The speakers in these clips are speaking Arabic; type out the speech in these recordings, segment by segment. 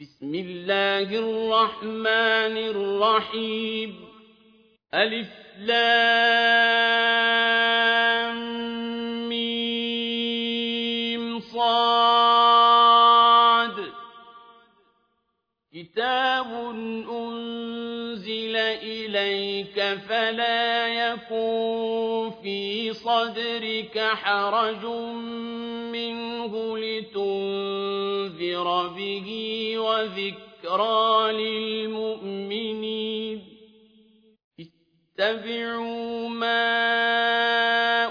بسم الله الرحمن الرحيم. ألف لام ميم صاد. كتاب أنزل إليك فلا يكون في صدرك حرج منه لتنذر به وذكرى للمؤمنين. اتبعوا ما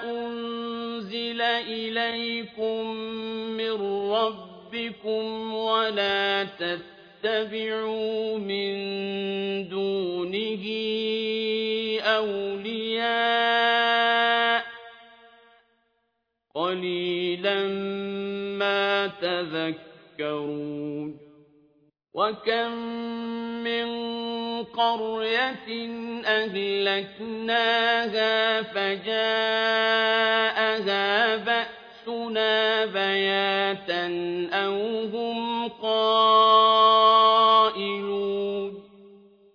أنزل إليكم من ربكم ولا تتبعوا من دونه أولياء. قليلا ما تذكرون وكم من قرية أهلكناها فجاءها بأسنا بياتا أو هم قائلون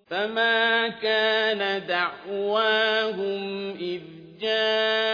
فما كان دعواهم إذ جاءهم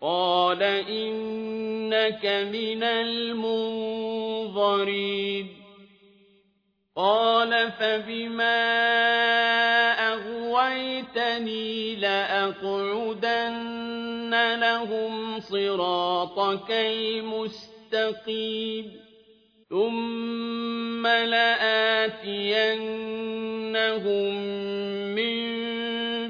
قال إنك من المنظرين قال فبما أغويتني لأقعدن لهم صراطك المستقيم ثم لآتينهم من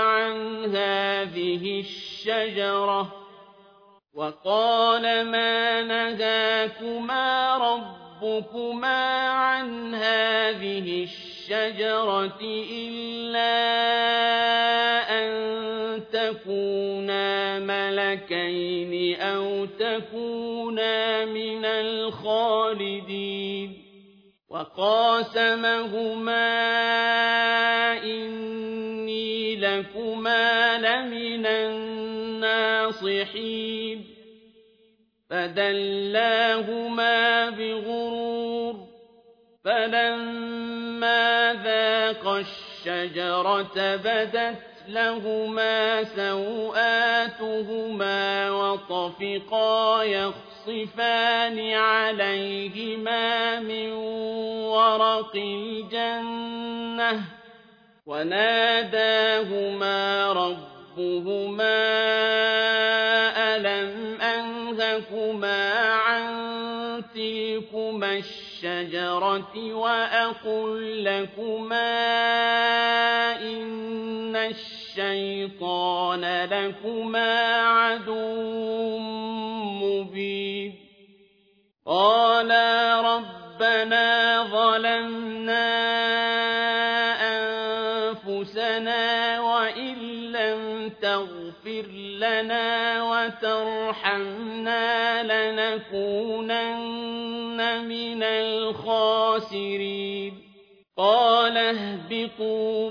عن هذه الشجرة وقال ما نهاكما ربكما ربكما عن هذه الشجرة إلا أن تكونا ملكين أو تكونا من الخالدين وقاسمهما إني لكما لمن الناصحين. فدلاهما بغرور فلما ذاقا الشجرة بدت لهما سوآتهما وطفقا يخصفان عليهما من ورق الجنة وناداهما ربهما ألم أنهكما عن تلكما الشجرة وأقل لكما إن الشيطان لكما عدو مبين. قالا ربنا ظلمنا أنفسنا وإن لم تغفر لنا وترحمنا لنكونن من الخاسرين. قال اهبطوا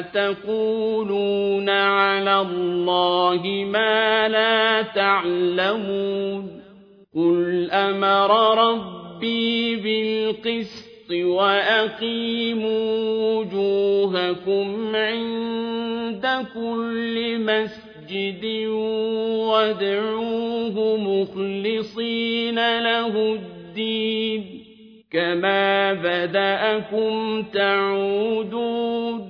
أتقولون على الله ما لا تعلمون قل أمر ربي بالقسط وأقيموا وجوهكم عند كل مسجد وادعوه مخلصين له الدين كما بدأكم تعودون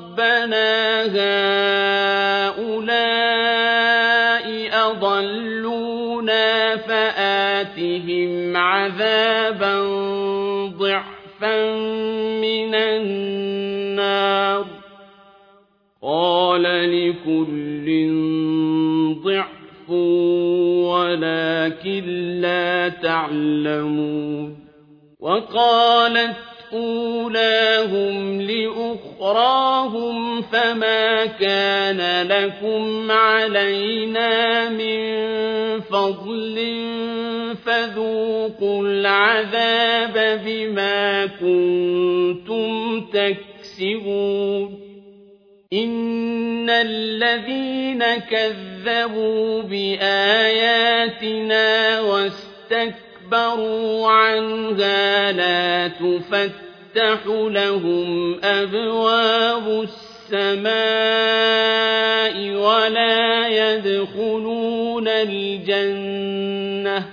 هؤلاء أضلونا فآتهم عذابا ضعفا من النار. قال لكل ضعف ولكن لا تعلمون. وقالت أولاهم لأخراهم فما كان لكم علينا من فضل فذوقوا العذاب بما كنتم تكسبون إن الذين كذبوا بآياتنا واستكبروا اسْتَكْبَرُوا عَنْهَا لَا تُفَتَّحُ لَهُمْ أَبْوَابُ السَّمَاءِ وَلَا يَدْخُلُونَ الْجَنَّةَ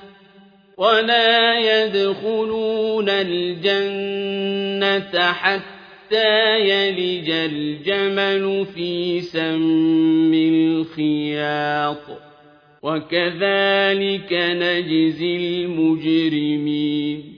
وَلَا يَدْخُلُونَ الْجَنَّةَ حَتَّى يَلِجَ الْجَمَلُ فِي سَمِّ الْخِيَاطِ. وكذلك نجزي المجرمين.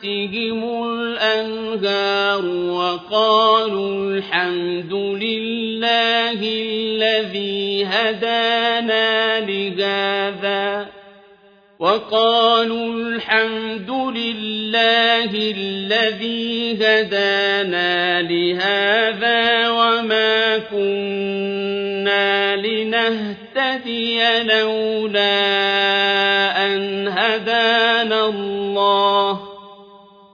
تحتهم الأنهار وقالوا الحمد لله الذي هدانا لهذا وقالوا الحمد لله الذي هدانا لهذا وما كنا لنهتدي لولا أن هدانا الله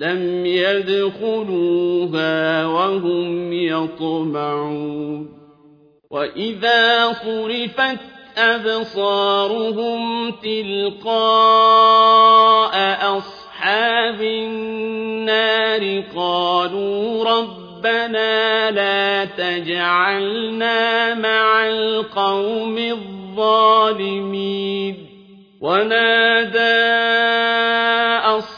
لم يدخلوها وهم يطمعون. وإذا صرفت أبصارهم تلقاء أصحاب النار قالوا ربنا لا تجعلنا مع القوم الظالمين. ونادى أصحاب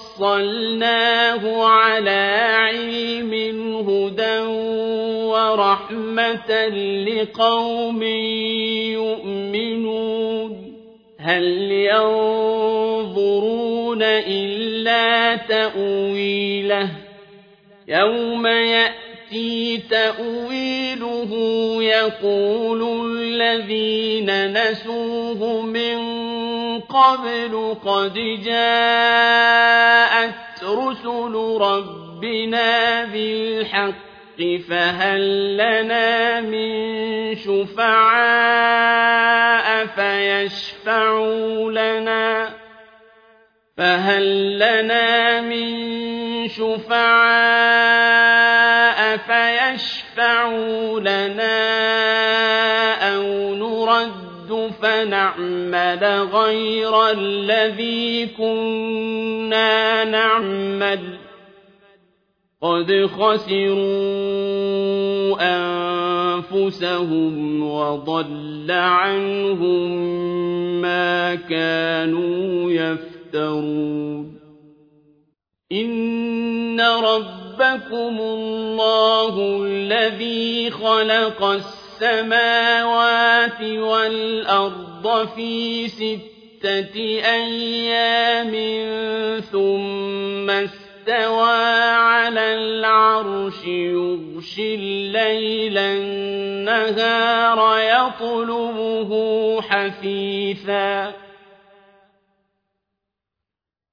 فصلناه على علم هدى ورحمة لقوم يؤمنون هل ينظرون إلا تأويله يوم يأتي تأويله يقول الذين نسوه من قبل قد جاءت رسل ربنا بالحق فهل لنا من شفعاء فيشفعوا لنا؟ فهل لنا من شفعاء فيشفعوا لنا؟ نرد فنعمل غير الذي كنا نعمل. قد خسروا أنفسهم وضل عنهم ما كانوا يفترون. إن ربكم الله الذي خلق والأرض في ستة أيام ثم استوى على العرش يغشي الليل النهار يطلبه حثيثا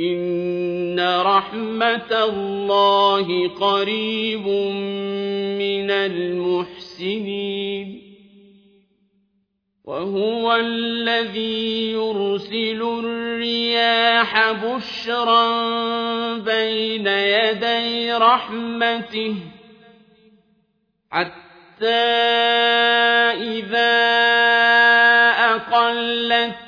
إِنَّ رَحْمَتَ اللَّهِ قَرِيبٌ مِّنَ الْمُحْسِنِينَ وهو الذي يرسل الرياح بشرا بين يدي رحمته حتى إذا أقلت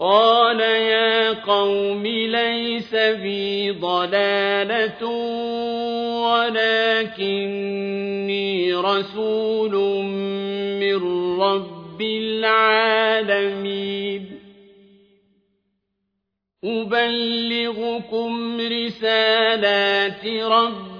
قال يا قوم ليس بي ضلالة ولكني رسول من رب العالمين. أبلغكم رسالات ربي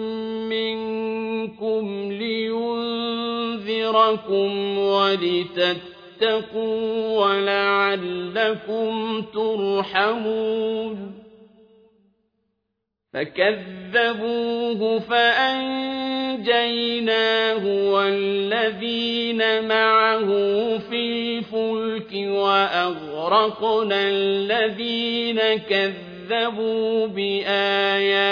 لينذركم ولتتقوا ولعلكم ترحمون فكذبوه فأنجيناه والذين معه في الفلك وأغرقنا الذين كذبوا بآياتنا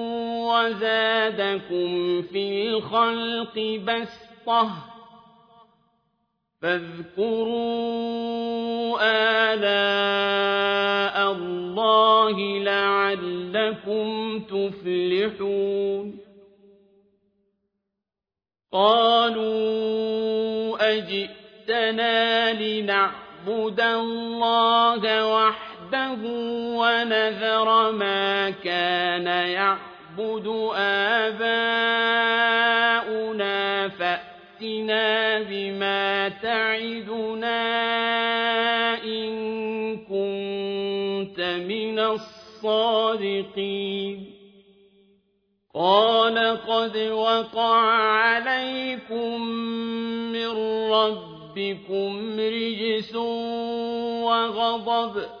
وزادكم في الخلق بسطة فاذكروا آلاء الله لعلكم تفلحون قالوا أجئتنا لنعبد الله وحده ونذر ما كان يعبد آباؤنا فأتنا بما تعدنا إن كنت من الصادقين. قال قد وقع عليكم من ربكم رجس وغضب.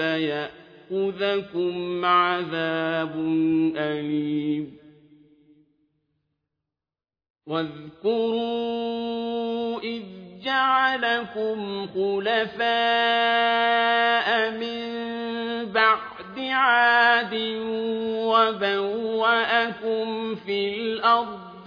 فيأخذكم عذاب أليم. واذكروا إذ جعلكم خلفاء من بعد عاد وبوأكم في الأرض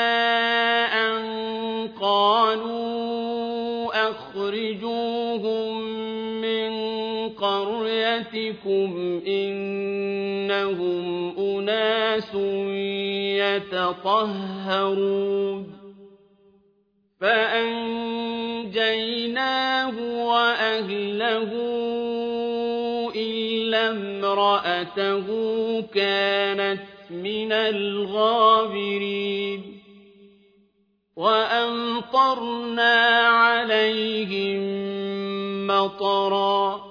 قَرْيَتِكُمْ ۖ إِنَّهُمْ أُنَاسٌ يَتَطَهَّرُونَ فَأَنجَيْنَاهُ وَأَهْلَهُ إِلَّا امْرَأَتَهُ كَانَتْ مِنَ الْغَابِرِينَ وَأَمْطَرْنَا عَلَيْهِم مَّطَرًا ۖ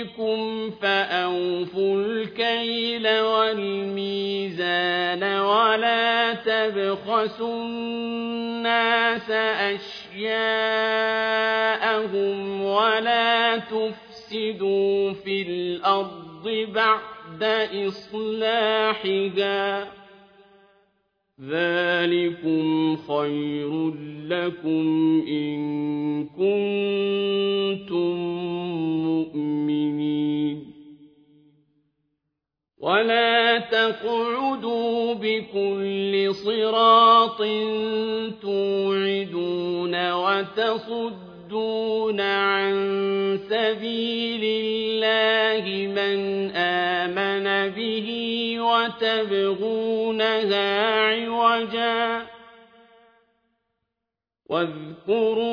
رَّبِّكُمْ فَأَوْفُوا الْكَيْلَ وَالْمِيزَانَ وَلَا تَبْخَسُوا النَّاسَ أَشْيَاءَهُمْ وَلَا تُفْسِدُوا فِي الْأَرْضِ بَعْدَ إِصْلَاحِهَا ۚ ذَٰلِكُمْ خَيْرٌ لَّكُمْ إِن كُنتُم مُّؤْمِنِينَ. وَلَا تَقْعُدُوا بِكُلِّ صِرَاطٍ تُوعِدُونَ وَتَصُدُّونَ عَن سَبِيلِ اللَّهِ مَنْ آمَنَ بِهِ وَتَبْغُونَهَا عِوَجًا ۚ. وَاذْكُرُوا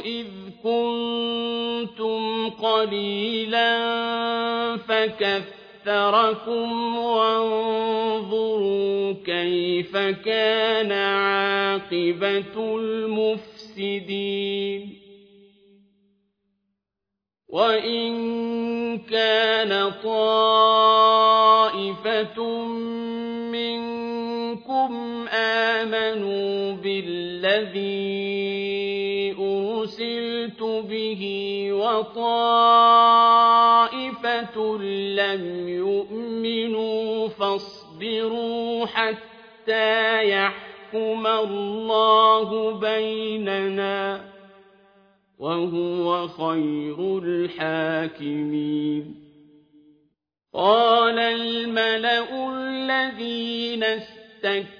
إِذْ كُنتُمْ قَلِيلًا فَكَثَّرَكُمْ ۖ وَانظُرُوا كَيْفَ كَانَ عَاقِبَةُ الْمُفْسِدِينَ. وَإِن كَانَ طَائِفَةٌ مِّنكُمْ آمَنُوا بِالَّذِي أُرْسِلْتُ بِهِ وَطَائِفَةٌ لَّمْ يُؤْمِنُوا فَاصْبِرُوا حَتَّىٰ يَحْكُمَ يحكم الله بيننا وهو خير الحاكمين. قال الملأ الذين استكبروا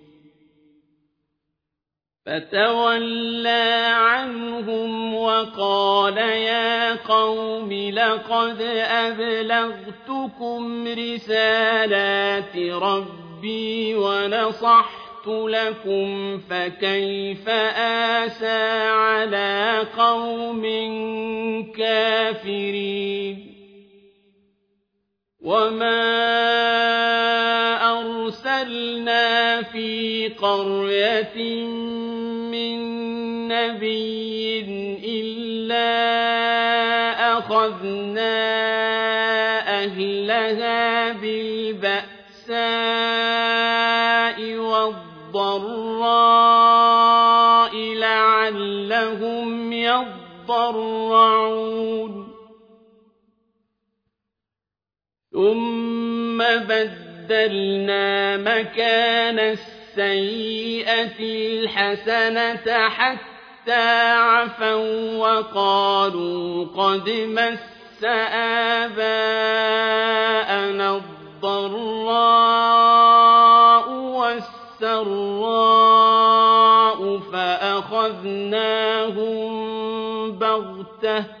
فتولى عنهم وقال يا قوم لقد أبلغتكم رسالات ربي ونصحت لكم فكيف آسى على قوم كافرين؟ وما أرسلنا في قرية من نبي إلا أخذنا أهلها بالبأساء والضراء لعلهم يضرعون. ثم بدلنا مكان السيئة الحسنة حتى عفوا وقالوا قد مس آباءنا الضراء والسراء فأخذناهم بغتة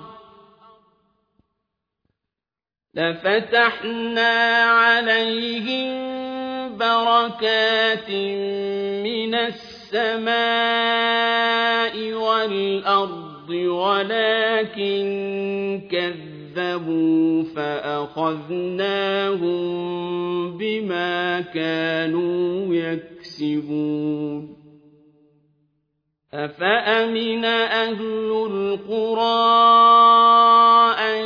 لفتحنا عليهم بركات من السماء والأرض ولكن كذبوا فأخذناهم بما كانوا يكسبون. أفأمن أهل القرى أن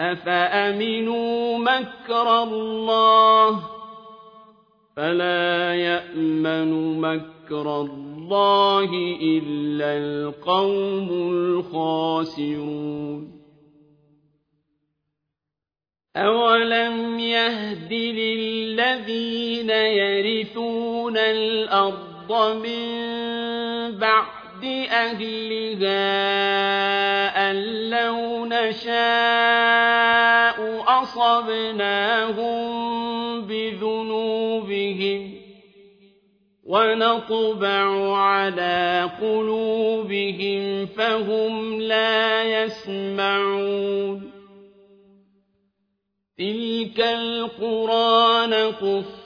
أَفَأَمِنُوا مَكْرَ اللَّهِ ۚ فَلَا يَأْمَنُ مَكْرَ اللَّهِ إِلَّا الْقَوْمُ الْخَاسِرُونَ أَوَلَمْ يَهْدِ لِلَّذِينَ يَرِثُونَ الْأَرْضَ مِن بَعْدِ أَهْلِهَا أَن لَّوْ نَشَاءُ أَصَبْنَاهُم بِذُنُوبِهِمْ وَنَطْبَعُ عَلَىٰ قُلُوبِهِمْ فَهُمْ لَا يَسْمَعُونَ تِلْكَ الْقُرَىٰ نَقُصُّ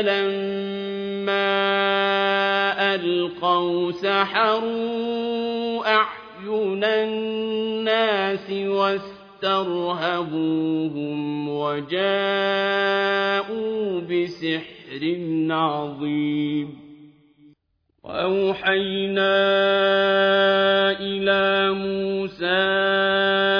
فلما ألقوا سحروا أعين الناس واسترهبوهم وجاءوا بسحر عظيم. وأوحينا إلى موسى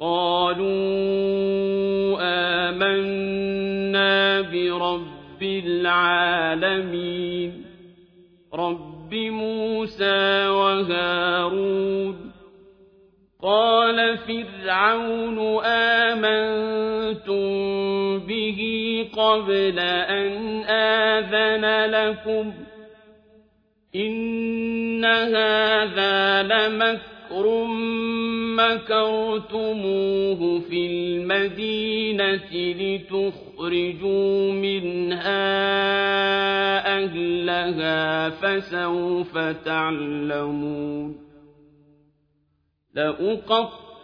قالوا آمنا برب العالمين رب موسى وهارون. قال فرعون آمنتم به قبل أن آذن لكم؟ إن هذا لمكر مكرتموه في المدينة لتخرجوا منها أهلها فسوف تعلمون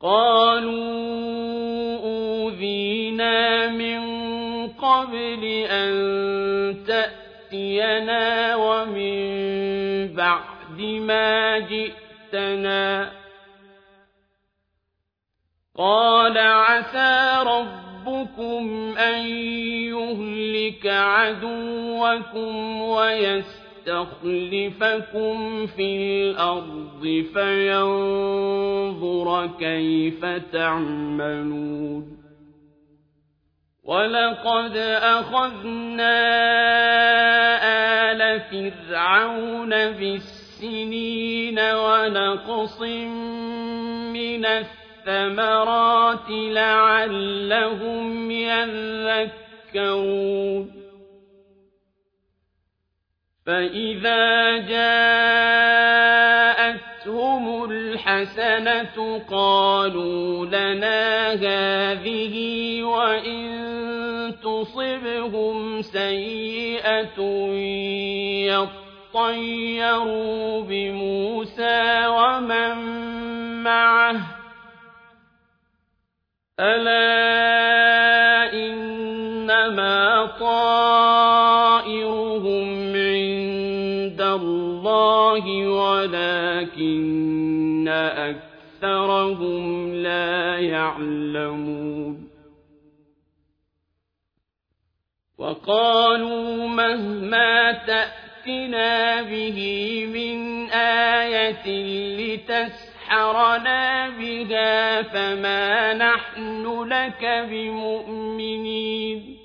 قالوا أوذينا من قبل أن تأتينا ومن بعد ما جئتنا قال عسى ربكم أن يهلك عدوكم ويستخلفكم في الأرض فينظر كيف تعملون ولقد أخذنا آل فرعون بالسنين ونقص من الثمرات لعلهم يذكرون فإذا جاءتهم الحسنة قالوا لنا هذه وإن تصبهم سيئة طَيَّرُوا بِمُوسَىٰ وَمَن مَّعَهُ ۗ أَلَا اللَّهِ وَلَٰكِنَّ أَكْثَرَهُمْ لَا يَعْلَمُونَ. وَقَالُوا مَهْمَا تَأْتِنَا بِهِ مِنْ آيَةٍ لِّتَسْحَرَنَا بِهَا فَمَا نَحْنُ لَكَ بِمُؤْمِنِينَ.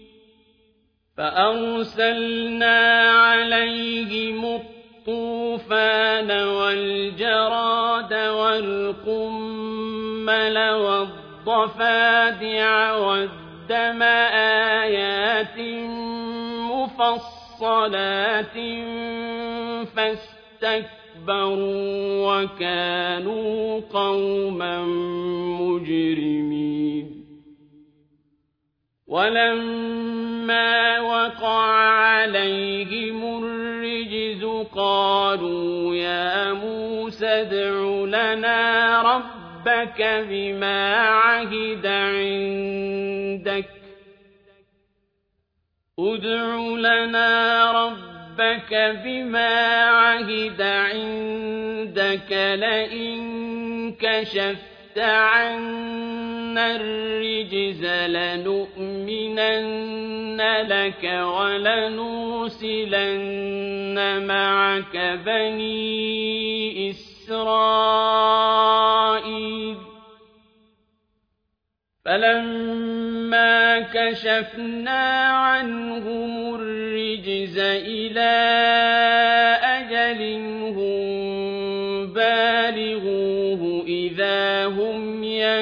فَأَرْسَلْنَا عَلَيْهِمُ الطُّوفَانَ وَالْجَرَادَ وَالْقُمَّلَ وَالضَّفَادِعَ وَالدَّمَ آيَاتٍ مُّفَصَّلَاتٍ فَاسْتَكْبَرُوا وَكَانُوا قَوْمًا مُّجْرِمِينَ. وَلَمَّا وَقَعَ عَلَيْهِمُ قَالُوا يَا مُوسَى ادْعُ لَنَا رَبَّكَ بِمَا عَهِدَ عِندَكَ ادْعُ لَنَا رَبَّكَ بِمَا عَهِدَ عِندَكَ لَئِن كَشَفْتَ عَنَّا الرِّجْزَ لَنُؤْمِنَنَّ لَكَ وَلَنُرْسِلَنَّ مَعَكَ بَنِي إِسْرَائِيلَ. فَلَمَّا كَشَفْنَا عَنْهُمُ الرِّجْزَ إِلَىٰ أَجَلٍ هُم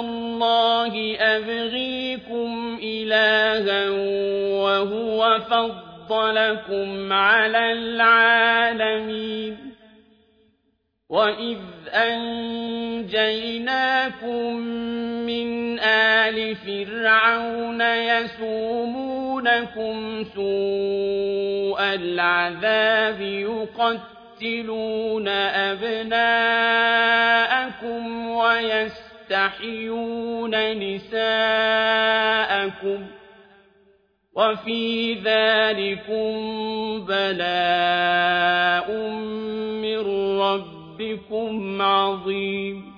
اللَّهِ أَبْغِيكُمْ إِلَٰهًا وَهُوَ فَضَّلَكُمْ عَلَى الْعَالَمِينَ. وَإِذْ أَنجَيْنَاكُم مِّنْ آلِ فِرْعَوْنَ يَسُومُونَكُمْ سُوءَ الْعَذَابِ يُقَتِّلُونَ أَبْنَاءَكُمْ وَيَسْتَحْيُونَ نِسَاءَكُمْ ۚ وفي ذلكم بلاء من ربكم عظيم.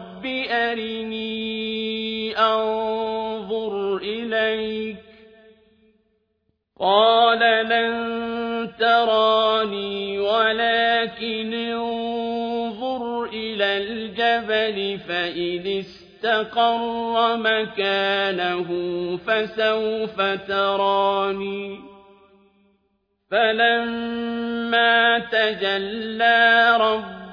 رب أرني أنظر إليك قال لن تراني ولكن انظر إلى الجبل فإن استقر مكانه فسوف تراني فلما تجلى رب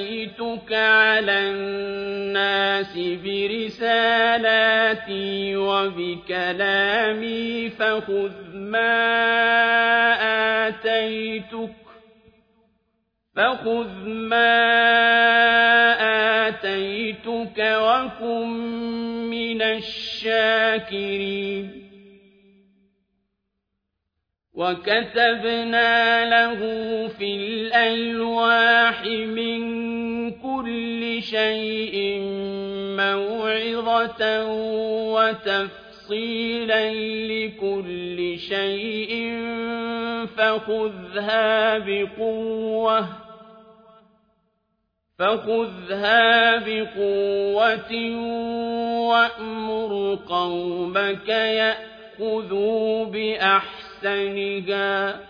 اصطفيتك على الناس برسالاتي وبكلامي فخذ ما آتيتك فخذ ما آتيتك وكن من الشاكرين. وكتبنا له في الألواح من كل شيء موعظة وتفصيلا لكل شيء فخذها بقوة فخذها بقوة وأمر قومك يأخذوا بأحسن أحسنها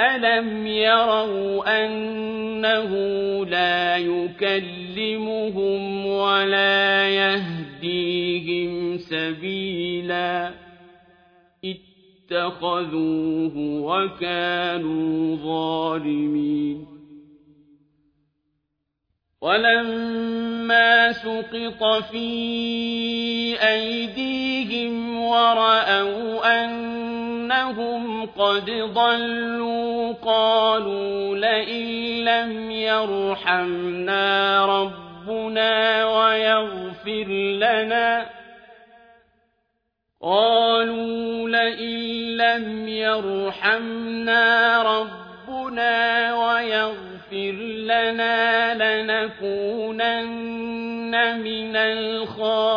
ألم يروا أنه لا يكلمهم ولا يهديهم سبيلا اتخذوه وكانوا ظالمين ولما سقط في أيديهم ورأوا أنهم قد ضلوا قالوا لئن لم يرحمنا ربنا ويغفر لنا. قالوا لئن لم يرحمنا ربنا ويغفر لنا لنكونن من الخاسرين.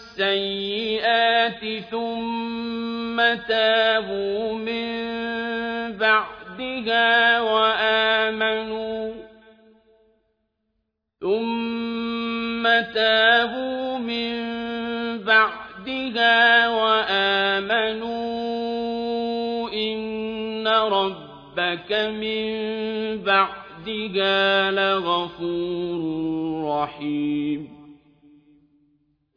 السيئات ثم تابوا من بعدها وآمنوا ثم تابوا من بعدها وآمنوا إن ربك من بعدها لغفور رحيم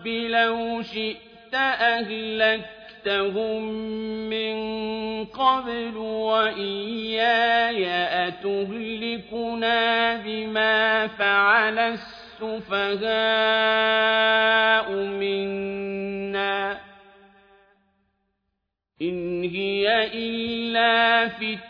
رب لو شئت أهلكتهم من قبل وإياي أتهلكنا بما فعل السفهاء منا إن هي إلا فتنة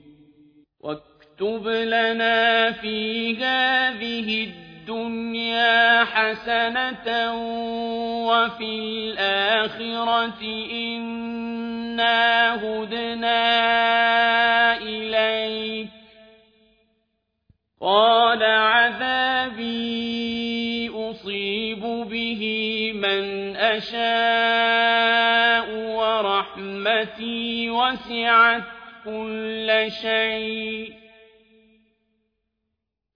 واكتب لنا في هذه الدنيا حسنة وفي الآخرة إِنَّا هُدْنَا إِلَيْكَ ۚ. قَالَ عَذَابِي أُصِيبُ بِهِ مَنْ أَشَاءُ ۖ وَرَحْمَتِي وَسِعَتْ كُلَّ شَيْءٍ ۚ.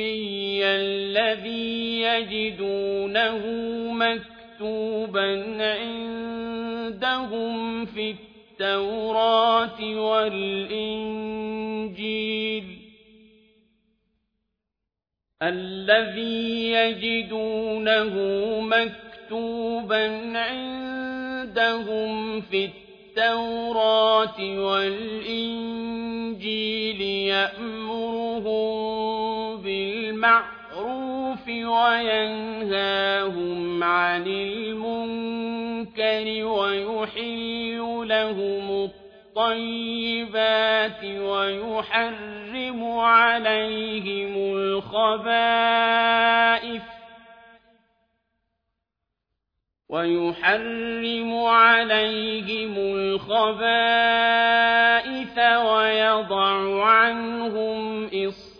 الَّذِي يَجِدُونَهُ مَكْتُوبًا عِندَهُمْ فِي التَّوْرَاةِ وَالْإِنجِيلِ الَّذِي يَجِدُونَهُ مَكْتُوبًا عِندَهُمْ فِي التَّوْرَاةِ وَالْإِنجِيلِ يَأْمُرُهُم بِالْمَعْرُوفِ وَيَنْهَاهُمْ عَنِ الْمُنكَرِ وَيُحِلُّ لَهُمُ الطَّيِّبَاتِ وَيُحَرِّمُ عَلَيْهِمُ الْخَبَائِثَ وَيُحَرِّمُ عَلَيْهِمُ الْخَبَائِثَ وَيَضَعُ عَنْهُمْ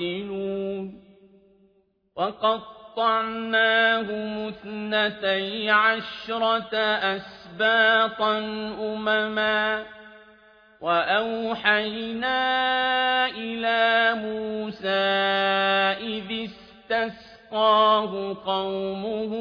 يَعْدِلُونَ. وَقَطَّعْنَاهُمُ اثْنَتَيْ عَشْرَةَ أَسْبَاطًا أُمَمًا ۚ. وَأَوْحَيْنَا إِلَىٰ مُوسَىٰ إِذِ اسْتَسْقَاهُ قَوْمُهُ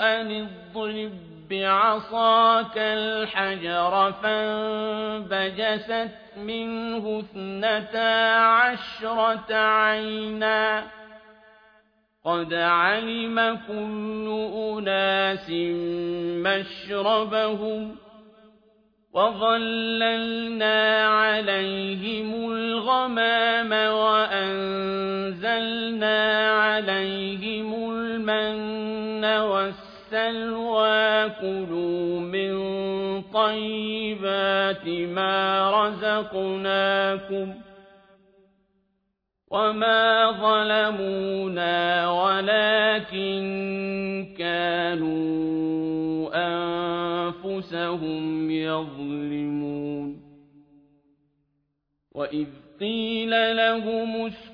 أَنِ اضْرِب بِّعَصَاكَ الْحَجَرَ ۖ فَانبَجَسَتْ مِنْهُ اثْنَتَا عَشْرَةَ عَيْنًا ۖ قَدْ عَلِمَ كُلُّ أُنَاسٍ مَّشْرَبَهُمْ ۖ وَظَلَّلْنَا عَلَيْهِمُ الْغَمَامَ وَأَنزَلْنَا عَلَيْهِمُ الْمَنَّ وَالسَّلْوَىٰ ۖ كُلُوا مِن طَيِّبَاتِ مَا رَزَقْنَاكُمْ ۚ وَمَا ظَلَمُونَا وَلَٰكِن كَانُوا أَنفُسَهُمْ يَظْلِمُونَ وَإِذْ قِيلَ لَهُمُ اسْكُنُوا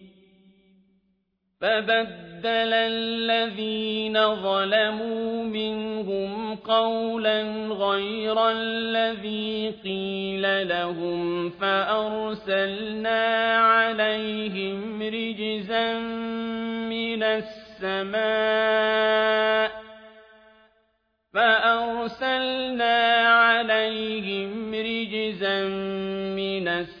فبدل الذين ظلموا منهم قولا غير الذي قيل لهم فأرسلنا عليهم رجزا من السماء فأرسلنا عليهم رجزا من السماء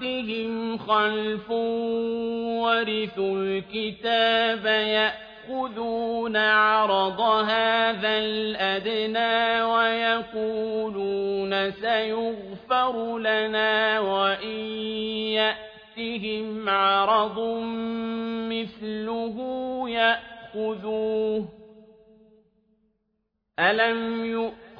بعدهم خلف ورثوا الكتاب يأخذون عرض هذا الأدنى ويقولون سيغفر لنا وإن يأتهم عرض مثله يأخذوه. ألم يؤمنوا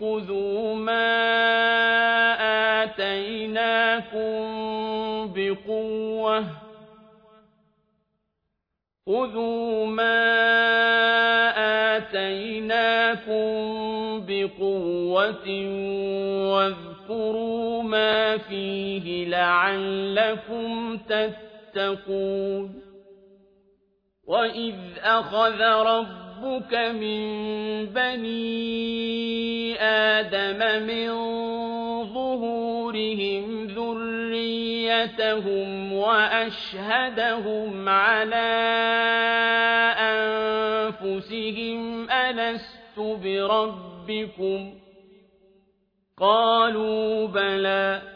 خُذُوا مَا آتَيْنَاكُم بِقُوَّةٍ خُذُوا مَا آتَيْنَاكُم بِقُوَّةٍ وَاذْكُرُوا مَا فِيهِ لَعَلَّكُمْ تَتَّقُونَ وَإِذْ أَخَذَ رَبُّكَ مِن بَنِي آدَمَ مِن ظُهُورِهِمْ ذُرِّيَّتَهُمْ وَأَشْهَدَهُمْ عَلَىٰ أَنفُسِهِمْ أَلَسْتُ بِرَبِّكُمْ ۖ قَالُوا بَلَىٰ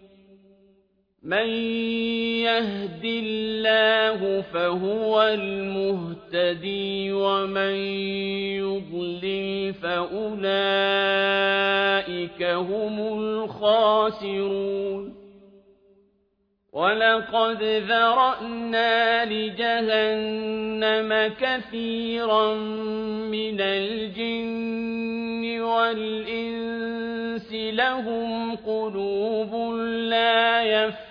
مَن يَهْدِ اللَّهُ فَهُوَ الْمُهْتَدِي وَمَن يُضْلِلْ فَأُولَٰئِكَ هُمُ الْخَاسِرُونَ. وَلَقَدْ ذَرَأْنَا لِجَهَنَّمَ كَثِيرًا مِّنَ الْجِنِّ وَالْإِنسِ لَهُمْ قُلُوبٌ لَّا يَفْقَهُونَ.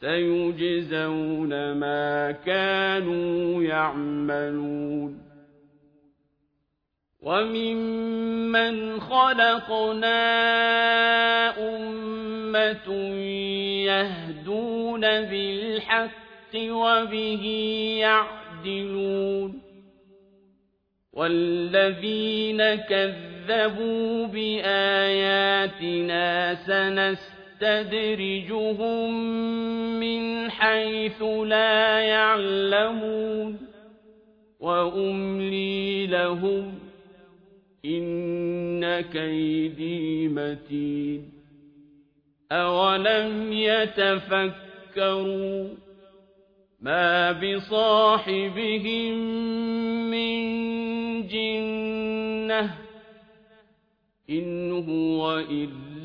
سيجزون ما كانوا يعملون. وَمِمَّنْ خَلَقْنَا أُمَّةٌ يَهْدُونَ بِالْحَقِّ وَبِهِ يَعْدِلُونَ. وَالَّذِينَ كَذَّبُوا بِآيَاتِنَا سَنَسْتَدْرِجُهُم مِّنْ حَيْثُ لَا يَعْلَمُونَ وَأُمْلِي لَهُمْ إِنَّ كَيْدِي مَتِينٌ أَوَلَمْ يَتَفَكَّرُوا مَا بِصَاحِبِهِم مِّن جِنَّةٍ إِنْ هُوَ إِلَّا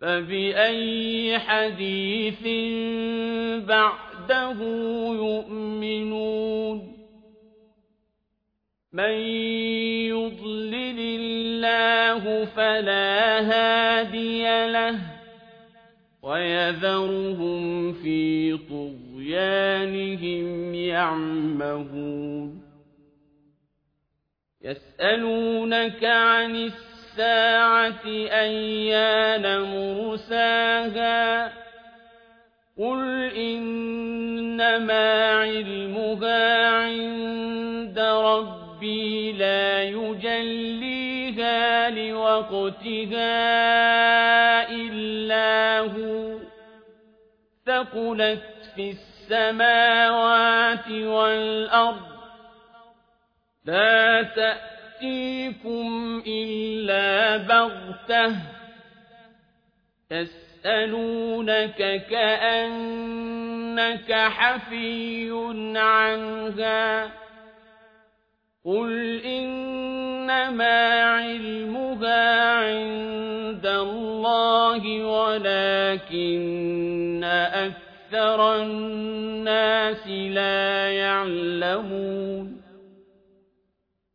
فَبِأَيِّ حَدِيثٍ بَعْدَهُ يُؤْمِنُونَ؟ مَن يُضْلِلِ اللَّهُ فَلَا هَادِيَ لَهُ وَيَذَرُهُمْ فِي طُغْيَانِهِمْ يَعْمَهُونَ. يَسْأَلُونَكَ عَنِ السَّاعَةِ أَيَّانَ مُرْسَاهَا قُلْ إِنَّمَا عِلْمُهَا عِندَ رَبِّي لَا يُجَلِّيهَا لِوَقْتِهَا إِلَّا هُوَ ثَقُلَتْ فِي السَّمَاوَاتِ وَالْأَرْضِ لَا تَأْتِيكُمْ إِلَّا بَغْتَةً يَسْأَلُونَكَ كَأَنَّكَ حَفِيٌّ عَنْهَا قُلْ إِنَّمَا عِلْمُهَا عِندَ اللَّهِ وَلَٰكِنَّ أَكْثَرَ النَّاسِ لَا يَعْلَمُونَ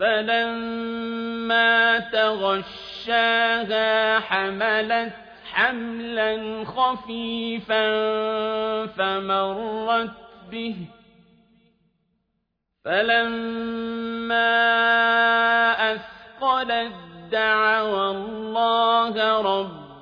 فَلَمَّا تَغَشَّاهَا حَمَلَتْ حَمْلًا خَفِيفًا فَمَرَّتْ بِهِ. فَلَمَّا أَثْقَلَتْ دَعَوَا اللَّهَ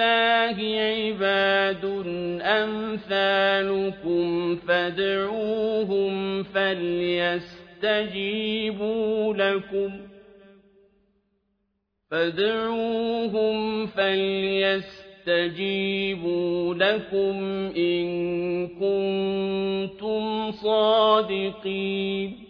الله عباد أمثالكم فادعوهم فليستجيبوا لكم فادعوهم فليستجيبوا لكم إن كنتم صادقين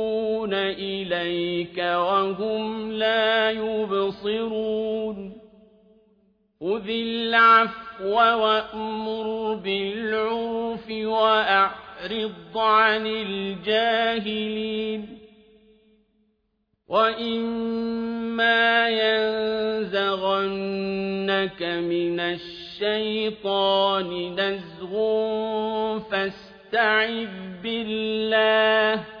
إليك وهم لا يبصرون. خذ العفو وأمر بالعرف وأعرض عن الجاهلين. وإما ينزغنك من الشيطان نزغ فاستعذ بالله.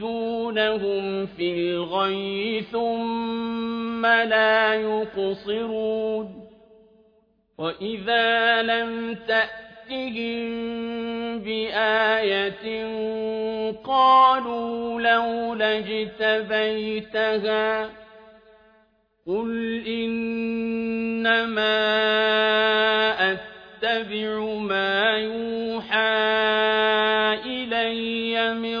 يمدونهم في الغي ثم لا يقصرون وإذا لم تأتهم بآية قالوا لولا اجتبيتها قل إنما أتبع ما يوحى إلي من